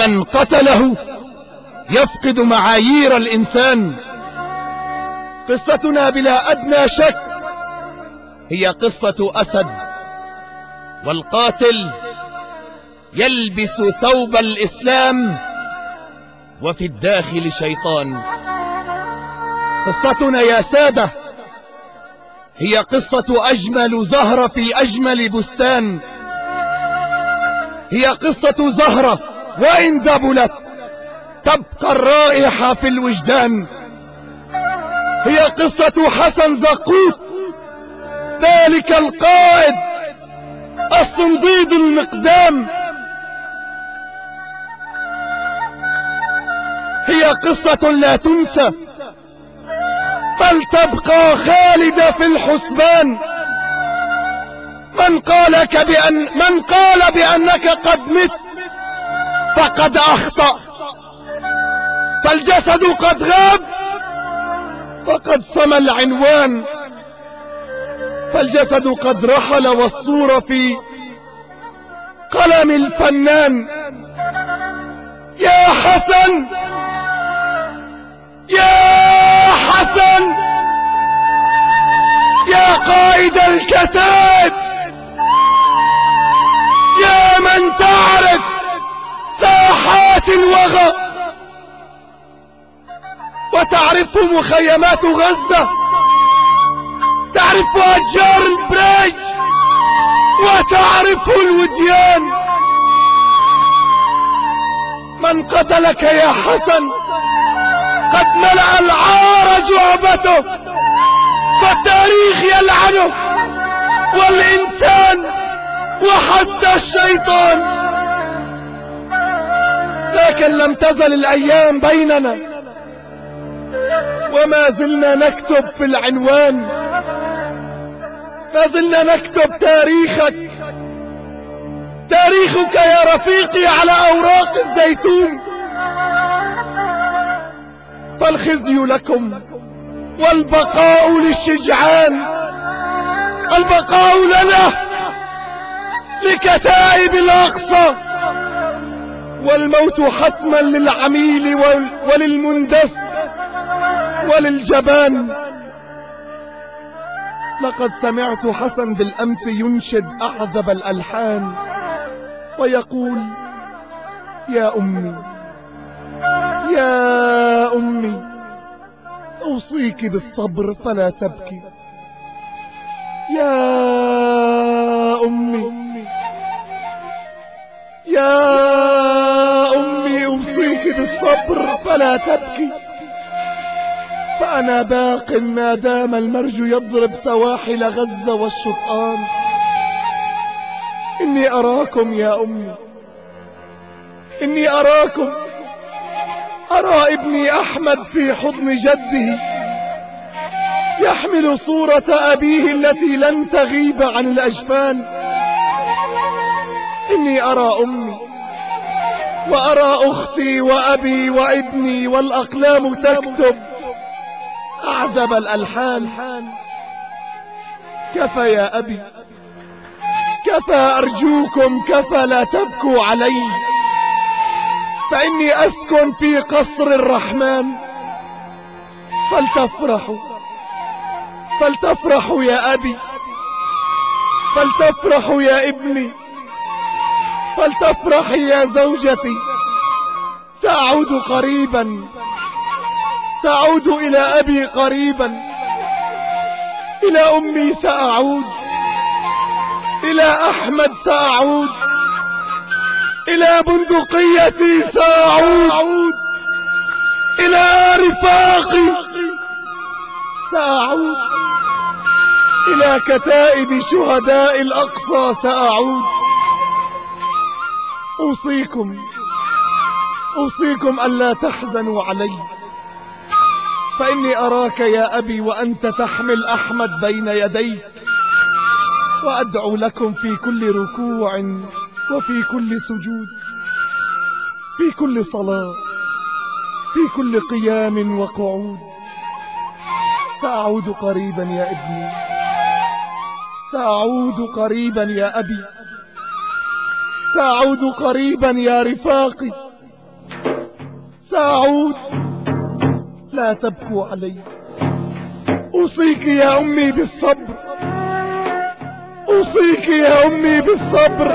من قتله يفقد معايير الإنسان. قصتنا بلا أدنى شك هي قصة أسد والقاتل يلبس ثوب الإسلام وفي الداخل شيطان. قصتنا يا سادة هي قصة أجمل زهرة في أجمل بستان. هي قصة زهرة وإن دبلت تبقى الرائحة في الوجدان. هي قصة حسن زقوت ذلك القائد الصنديد المقدام. هي قصة لا تنسى بل تبقى خالدة في الحسبان. من قالك بأن من قال بأنك قد مت فقد أخطأ. فالجسد قد غاب فقد سمى العنوان. فالجسد قد رحل والصورة في قلم الفنان. يا حسن! يا حسن! يا قائد الكتائب يا من ساحات الوغى وتعرف مخيمات غزة تعرف أشجار البري وتعرف الوديان. من قتلك يا حسن قد ملأ العار جعبته فالتاريخ يلعنه والإنسان وحتى الشيطان. لكن لم تزل الأيام بيننا. وما زلنا نكتب في العنوان. ما زلنا نكتب تاريخك. تاريخك يا رفيقي على أوراق الزيتون. فالخزي لكم والبقاء للشجعان. البقاء لنا لكتائب الأقصى. والموت حتما للعميل وللمندس وللجبان. لقد سمعت حسن بالأمس ينشد أعذب الألحان ويقول يا أمي يا أمي أوصيك بالصبر فلا تبكي. يا أمي فلا تبكي. فأنا باق ما دام المرج يضرب سواحل غزة والشطآن إني أراكم يا أمي. إني أراكم. أرى ابني أحمد في حضن جده يحمل صورة أبيه التي لن تغيب عن الأجفان. إني أرى أمي. وأرى أختي وأبي وابني والأقلام تكتب. أعذب الألحان. كفى يا أبي. كفى أرجوكم كفى لا تبكوا علي. فإني أسكن في قصر الرحمن. فلتفرحوا. فلتفرحوا يا أبي. فلتفرحوا يا ابني. فلتفرحي يا زوجتي. سأعود قريبا. سأعود إلى أبي قريبا. إلى أمي سأعود. إلى أحمد سأعود. إلى بندقيتي سأعود. إلى رفاقي سأعود. إلى كتائب شهداء الأقصى سأعود. أوصيكم. أوصيكم ألا تحزنوا علي. فإني أراك يا أبي وأنت تحمل أحمد بين يديك. وأدعو لكم في كل ركوع وفي كل سجود. في كل صلاة. في كل قيام وقعود. سأعود قريبا يا ابني. سأعود قريبا يا أبي. سأعود قريبا يا رفاقي. سأعود. لا تبكوا علي. أوصيك يا أمي بالصبر. أوصيك يا أمي بالصبر.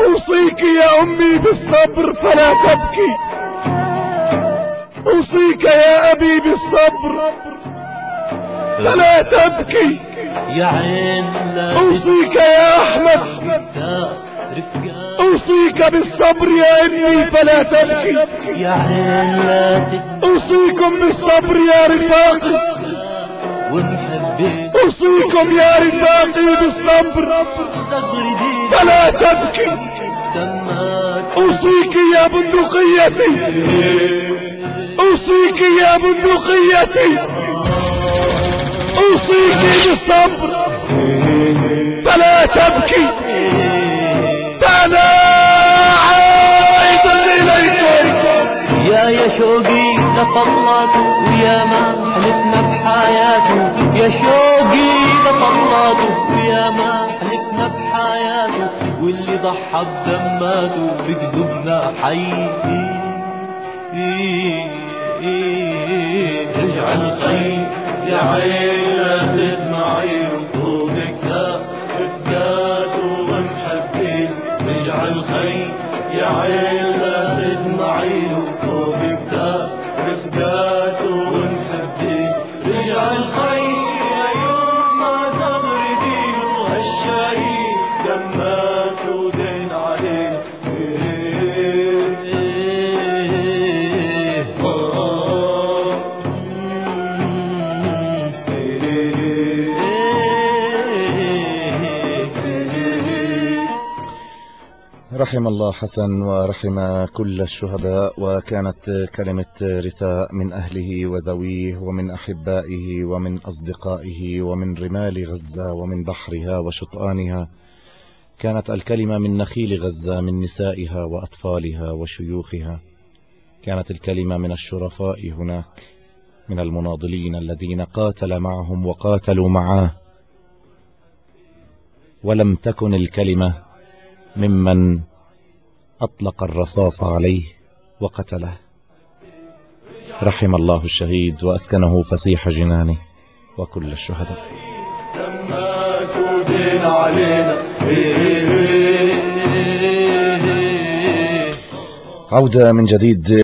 أوصيك يا أمي بالصبر فلا تبكي. أوصيك يا أبي بالصبر. فلا تبكي. يا عين لا أوصيك يا أحمد. رفقا أوصيك بالصبر يا ابني فلا تبكي. يا عين أوصيكم بالصبر يا رفاقي. أوصيكم يا رفاقي بالصبر. فلا تبكي. دمك أوصيك يا بندقيتي. أوصيك يا بندقيتي. فلا تبكي فأنا عائد إليكم يا يا شوقي لطلعت ويا ما حلفنا بحياته يا شوقي لطلعت ويا ما حلفنا بحياته واللي ضحى بدماته بقلوبنا حي رجع الخير يا عين رحم الله حسن ورحم كل الشهداء وكانت كلمة رثاء من أهله وذويه ومن أحبائه ومن أصدقائه ومن رمال غزة ومن بحرها وشطآنها. كانت الكلمة من نخيل غزة من نسائها وأطفالها وشيوخها. كانت الكلمة من الشرفاء هناك من المناضلين الذين قاتل معهم وقاتلوا معاه. ولم تكن الكلمة ممن أطلق الرصاص عليه وقتله. رحم الله الشهيد وأسكنه فسيح جنانه وكل الشهداء. عودة من جديد